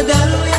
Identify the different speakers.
Speaker 1: Guadalupe.